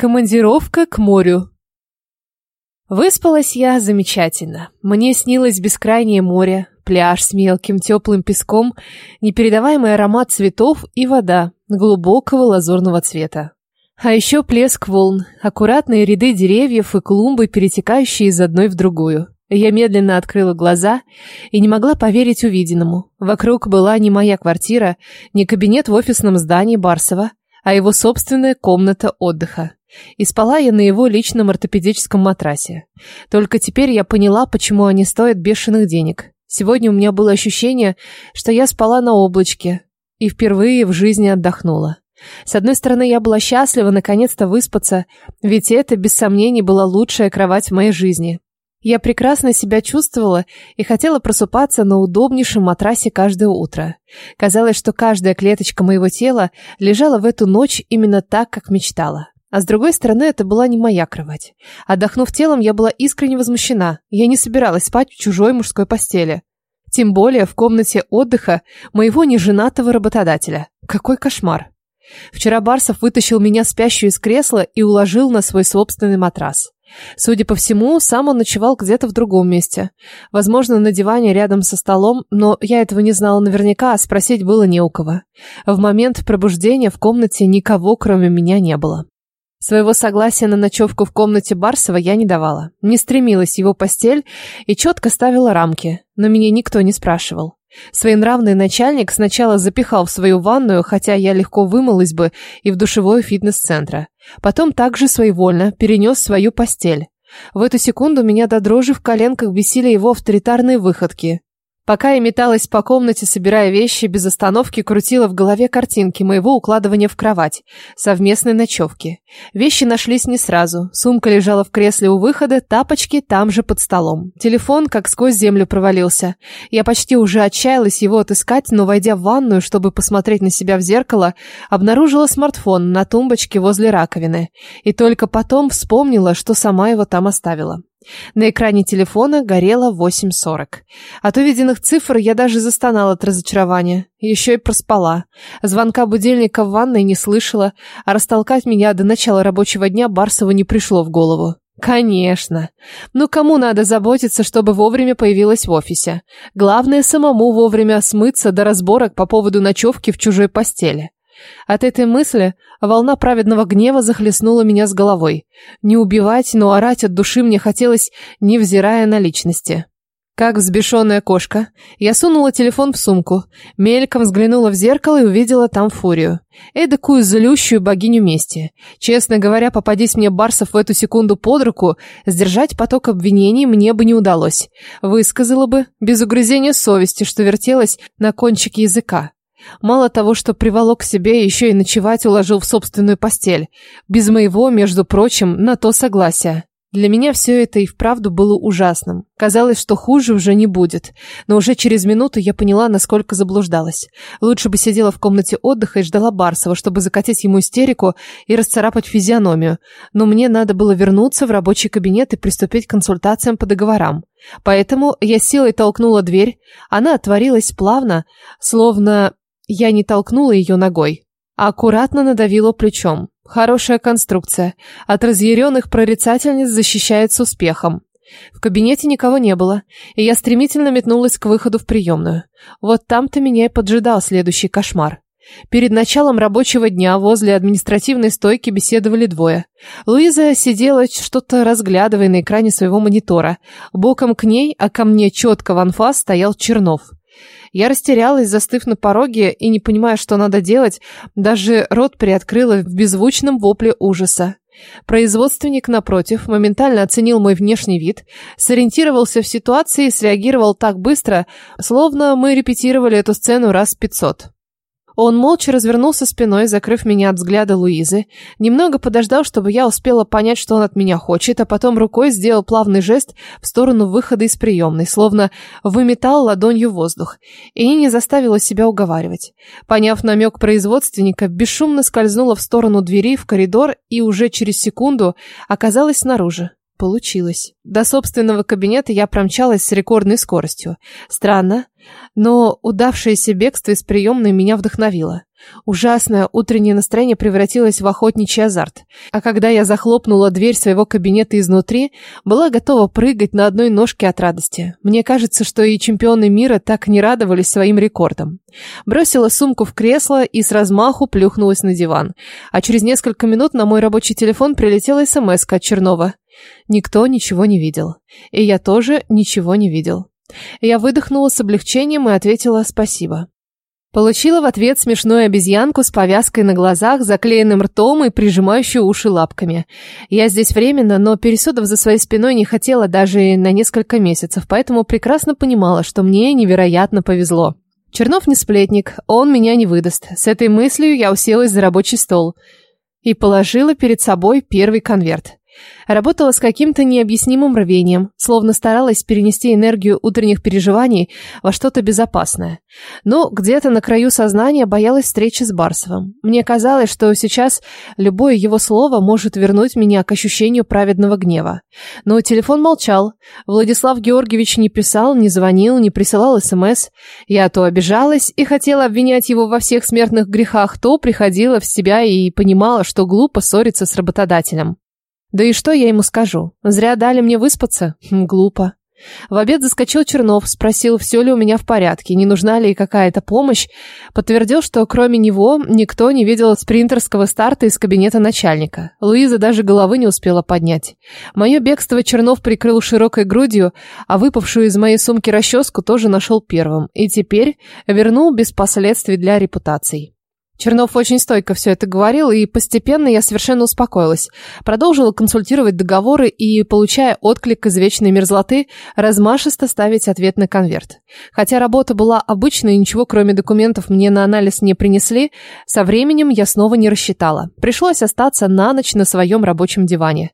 Командировка к морю. Выспалась я замечательно. Мне снилось бескрайнее море, пляж с мелким теплым песком, непередаваемый аромат цветов и вода глубокого лазурного цвета. А еще плеск волн, аккуратные ряды деревьев и клумбы, перетекающие из одной в другую. Я медленно открыла глаза и не могла поверить увиденному. Вокруг была не моя квартира, не кабинет в офисном здании Барсова, а его собственная комната отдыха. И спала я на его личном ортопедическом матрасе. Только теперь я поняла, почему они стоят бешеных денег. Сегодня у меня было ощущение, что я спала на облачке и впервые в жизни отдохнула. С одной стороны, я была счастлива наконец-то выспаться, ведь это, без сомнений, была лучшая кровать в моей жизни. Я прекрасно себя чувствовала и хотела просыпаться на удобнейшем матрасе каждое утро. Казалось, что каждая клеточка моего тела лежала в эту ночь именно так, как мечтала. А с другой стороны, это была не моя кровать. Отдохнув телом, я была искренне возмущена. Я не собиралась спать в чужой мужской постели. Тем более в комнате отдыха моего неженатого работодателя. Какой кошмар. Вчера Барсов вытащил меня спящую из кресла и уложил на свой собственный матрас. Судя по всему, сам он ночевал где-то в другом месте. Возможно, на диване рядом со столом, но я этого не знала наверняка, а спросить было не у кого. В момент пробуждения в комнате никого, кроме меня, не было. Своего согласия на ночевку в комнате Барсова я не давала. Не стремилась его постель и четко ставила рамки, но меня никто не спрашивал. Своенравный начальник сначала запихал в свою ванную, хотя я легко вымылась бы и в душевой фитнес-центра. Потом также своевольно перенес свою постель. В эту секунду меня до дрожи в коленках бесили его авторитарные выходки. Пока я металась по комнате, собирая вещи, без остановки крутила в голове картинки моего укладывания в кровать, совместной ночевки. Вещи нашлись не сразу. Сумка лежала в кресле у выхода, тапочки там же под столом. Телефон как сквозь землю провалился. Я почти уже отчаялась его отыскать, но, войдя в ванную, чтобы посмотреть на себя в зеркало, обнаружила смартфон на тумбочке возле раковины. И только потом вспомнила, что сама его там оставила. На экране телефона горело 8.40. От увиденных цифр я даже застонала от разочарования. Еще и проспала. Звонка будильника в ванной не слышала, а растолкать меня до начала рабочего дня Барсову не пришло в голову. Конечно. Ну кому надо заботиться, чтобы вовремя появилась в офисе? Главное самому вовремя смыться до разборок по поводу ночевки в чужой постели. От этой мысли волна праведного гнева захлестнула меня с головой. Не убивать, но орать от души мне хотелось, невзирая на личности. Как взбешенная кошка, я сунула телефон в сумку, мельком взглянула в зеркало и увидела там фурию. Эдакую злющую богиню мести. Честно говоря, попадись мне Барсов в эту секунду под руку, сдержать поток обвинений мне бы не удалось. Высказала бы, без угрызения совести, что вертелась на кончике языка. Мало того, что приволок к себе, еще и ночевать уложил в собственную постель. Без моего, между прочим, на то согласия. Для меня все это и вправду было ужасным. Казалось, что хуже уже не будет. Но уже через минуту я поняла, насколько заблуждалась. Лучше бы сидела в комнате отдыха и ждала Барсова, чтобы закатить ему истерику и расцарапать физиономию. Но мне надо было вернуться в рабочий кабинет и приступить к консультациям по договорам. Поэтому я силой толкнула дверь. Она отворилась плавно, словно я не толкнула ее ногой, а аккуратно надавила плечом. Хорошая конструкция. От разъяренных прорицательниц защищает с успехом. В кабинете никого не было, и я стремительно метнулась к выходу в приемную. Вот там-то меня и поджидал следующий кошмар. Перед началом рабочего дня возле административной стойки беседовали двое. Луиза сидела, что-то разглядывая на экране своего монитора. Боком к ней, а ко мне четко в анфас стоял Чернов. Я растерялась, застыв на пороге и не понимая, что надо делать, даже рот приоткрыла в беззвучном вопле ужаса. Производственник, напротив, моментально оценил мой внешний вид, сориентировался в ситуации и среагировал так быстро, словно мы репетировали эту сцену раз пятьсот. Он молча развернулся спиной, закрыв меня от взгляда Луизы, немного подождал, чтобы я успела понять, что он от меня хочет, а потом рукой сделал плавный жест в сторону выхода из приемной, словно выметал ладонью воздух, и не заставила себя уговаривать. Поняв намек производственника, бесшумно скользнула в сторону двери в коридор и уже через секунду оказалась снаружи. Получилось. До собственного кабинета я промчалась с рекордной скоростью. Странно, но удавшееся бегство из приемной меня вдохновило. Ужасное утреннее настроение превратилось в охотничий азарт. А когда я захлопнула дверь своего кабинета изнутри, была готова прыгать на одной ножке от радости. Мне кажется, что и чемпионы мира так не радовались своим рекордам. Бросила сумку в кресло и с размаху плюхнулась на диван. А через несколько минут на мой рабочий телефон прилетела смс от Чернова. Никто ничего не видел. И я тоже ничего не видел. Я выдохнула с облегчением и ответила «спасибо». Получила в ответ смешную обезьянку с повязкой на глазах, заклеенным ртом и прижимающую уши лапками. Я здесь временно, но пересудов за своей спиной не хотела даже на несколько месяцев, поэтому прекрасно понимала, что мне невероятно повезло. Чернов не сплетник, он меня не выдаст. С этой мыслью я уселась за рабочий стол и положила перед собой первый конверт. Работала с каким-то необъяснимым рвением, словно старалась перенести энергию утренних переживаний во что-то безопасное. Но где-то на краю сознания боялась встречи с Барсовым. Мне казалось, что сейчас любое его слово может вернуть меня к ощущению праведного гнева. Но телефон молчал. Владислав Георгиевич не писал, не звонил, не присылал СМС. Я то обижалась и хотела обвинять его во всех смертных грехах, то приходила в себя и понимала, что глупо ссориться с работодателем. Да и что я ему скажу? Зря дали мне выспаться? Хм, глупо. В обед заскочил Чернов, спросил, все ли у меня в порядке, не нужна ли какая-то помощь. Подтвердил, что кроме него никто не видел спринтерского старта из кабинета начальника. Луиза даже головы не успела поднять. Мое бегство Чернов прикрыл широкой грудью, а выпавшую из моей сумки расческу тоже нашел первым. И теперь вернул без последствий для репутаций. Чернов очень стойко все это говорил, и постепенно я совершенно успокоилась. Продолжила консультировать договоры и, получая отклик из вечной мерзлоты, размашисто ставить ответ на конверт. Хотя работа была обычной ничего кроме документов мне на анализ не принесли, со временем я снова не рассчитала. Пришлось остаться на ночь на своем рабочем диване.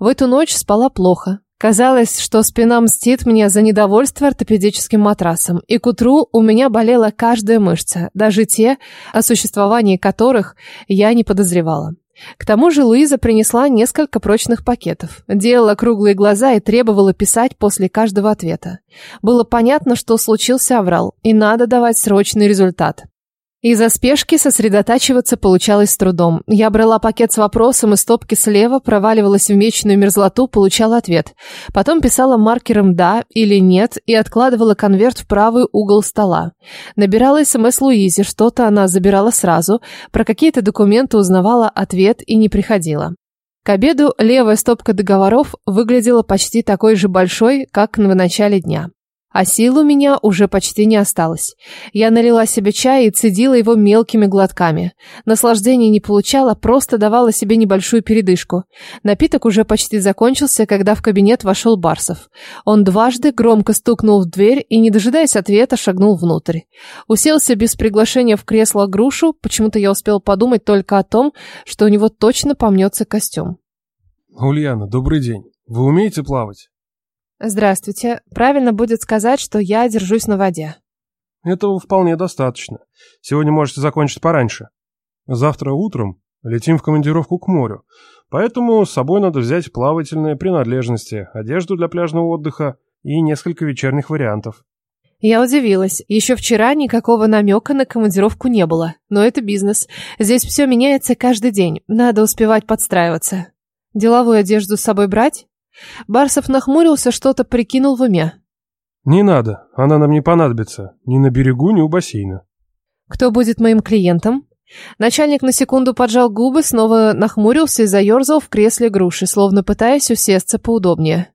В эту ночь спала плохо. Казалось, что спина мстит мне за недовольство ортопедическим матрасом, и к утру у меня болела каждая мышца, даже те, о существовании которых я не подозревала. К тому же Луиза принесла несколько прочных пакетов, делала круглые глаза и требовала писать после каждого ответа. Было понятно, что случился аврал, и надо давать срочный результат. Из-за спешки сосредотачиваться получалось с трудом. Я брала пакет с вопросом и стопки слева, проваливалась в мечную мерзлоту, получала ответ. Потом писала маркером «да» или «нет» и откладывала конверт в правый угол стола. Набирала СМС Луизе, что-то она забирала сразу, про какие-то документы узнавала ответ и не приходила. К обеду левая стопка договоров выглядела почти такой же большой, как в начале дня. А сил у меня уже почти не осталось. Я налила себе чай и цедила его мелкими глотками. Наслаждения не получала, просто давала себе небольшую передышку. Напиток уже почти закончился, когда в кабинет вошел Барсов. Он дважды громко стукнул в дверь и, не дожидаясь ответа, шагнул внутрь. Уселся без приглашения в кресло грушу, почему-то я успел подумать только о том, что у него точно помнется костюм. «Ульяна, добрый день. Вы умеете плавать?» Здравствуйте. Правильно будет сказать, что я держусь на воде. Этого вполне достаточно. Сегодня можете закончить пораньше. Завтра утром летим в командировку к морю, поэтому с собой надо взять плавательные принадлежности, одежду для пляжного отдыха и несколько вечерних вариантов. Я удивилась. Еще вчера никакого намека на командировку не было. Но это бизнес. Здесь все меняется каждый день. Надо успевать подстраиваться. Деловую одежду с собой брать? Барсов нахмурился, что-то прикинул в уме. «Не надо, она нам не понадобится. Ни на берегу, ни у бассейна». «Кто будет моим клиентом?» Начальник на секунду поджал губы, снова нахмурился и заерзал в кресле груши, словно пытаясь усесться поудобнее.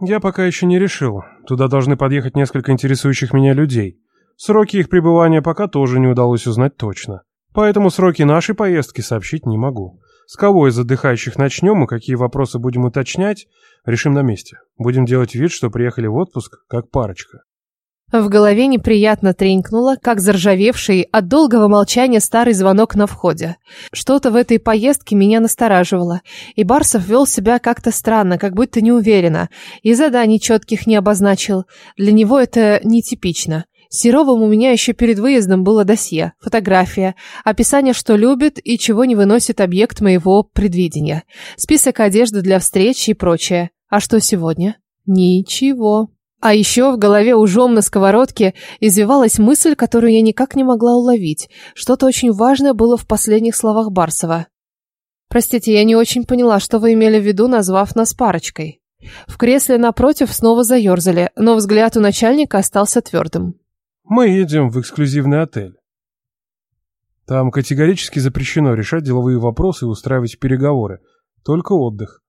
«Я пока еще не решил. Туда должны подъехать несколько интересующих меня людей. Сроки их пребывания пока тоже не удалось узнать точно. Поэтому сроки нашей поездки сообщить не могу. С кого из отдыхающих начнем и какие вопросы будем уточнять, решим на месте. Будем делать вид, что приехали в отпуск, как парочка. В голове неприятно тренькнуло, как заржавевший от долгого молчания старый звонок на входе. Что-то в этой поездке меня настораживало, и Барсов вел себя как-то странно, как будто неуверенно, и заданий четких не обозначил. Для него это нетипично. Серовым у меня еще перед выездом было досье, фотография, описание, что любит и чего не выносит объект моего предвидения, список одежды для встречи и прочее. А что сегодня? Ничего. А еще в голове ужом на сковородке извивалась мысль, которую я никак не могла уловить. Что-то очень важное было в последних словах Барсова. «Простите, я не очень поняла, что вы имели в виду, назвав нас парочкой». В кресле напротив снова заерзали, но взгляд у начальника остался твердым. «Мы едем в эксклюзивный отель. Там категорически запрещено решать деловые вопросы и устраивать переговоры. Только отдых.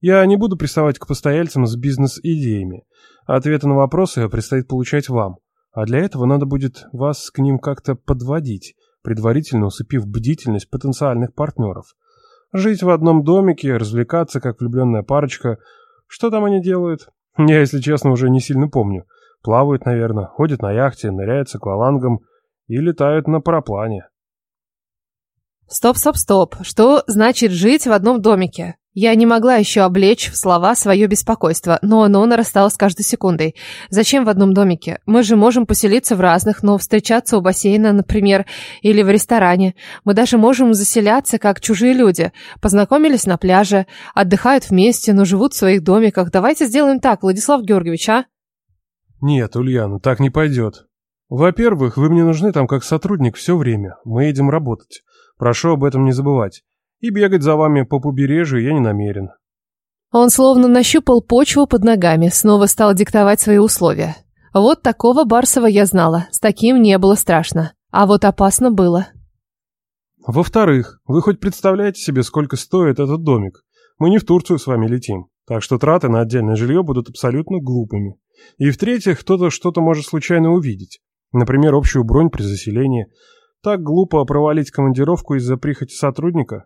Я не буду приставать к постояльцам с бизнес-идеями. Ответы на вопросы предстоит получать вам. А для этого надо будет вас к ним как-то подводить, предварительно усыпив бдительность потенциальных партнеров. Жить в одном домике, развлекаться, как влюбленная парочка. Что там они делают? Я, если честно, уже не сильно помню. Плавают, наверное, ходят на яхте, ныряют с аквалангом и летают на параплане. Стоп, стоп, стоп. Что значит жить в одном домике? Я не могла еще облечь в слова свое беспокойство, но оно нарастало с каждой секундой. Зачем в одном домике? Мы же можем поселиться в разных, но встречаться у бассейна, например, или в ресторане. Мы даже можем заселяться, как чужие люди. Познакомились на пляже, отдыхают вместе, но живут в своих домиках. Давайте сделаем так, Владислав Георгиевич, а? Нет, Ульяна, так не пойдет. Во-первых, вы мне нужны там как сотрудник все время. Мы едем работать. Прошу об этом не забывать. И бегать за вами по побережью я не намерен. Он словно нащупал почву под ногами, снова стал диктовать свои условия. Вот такого Барсова я знала, с таким не было страшно. А вот опасно было. Во-вторых, вы хоть представляете себе, сколько стоит этот домик? Мы не в Турцию с вами летим, так что траты на отдельное жилье будут абсолютно глупыми. И в-третьих, кто-то что-то может случайно увидеть. Например, общую бронь при заселении – так глупо провалить командировку из-за прихоти сотрудника?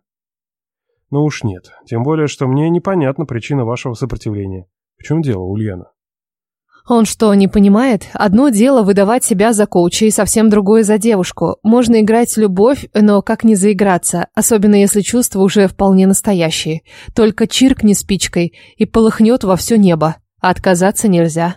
Ну уж нет. Тем более, что мне непонятна причина вашего сопротивления. В чем дело, Ульяна? Он что, не понимает? Одно дело выдавать себя за коуча и совсем другое за девушку. Можно играть любовь, но как не заиграться, особенно если чувства уже вполне настоящие. Только чиркни спичкой и полыхнет во все небо. А отказаться нельзя.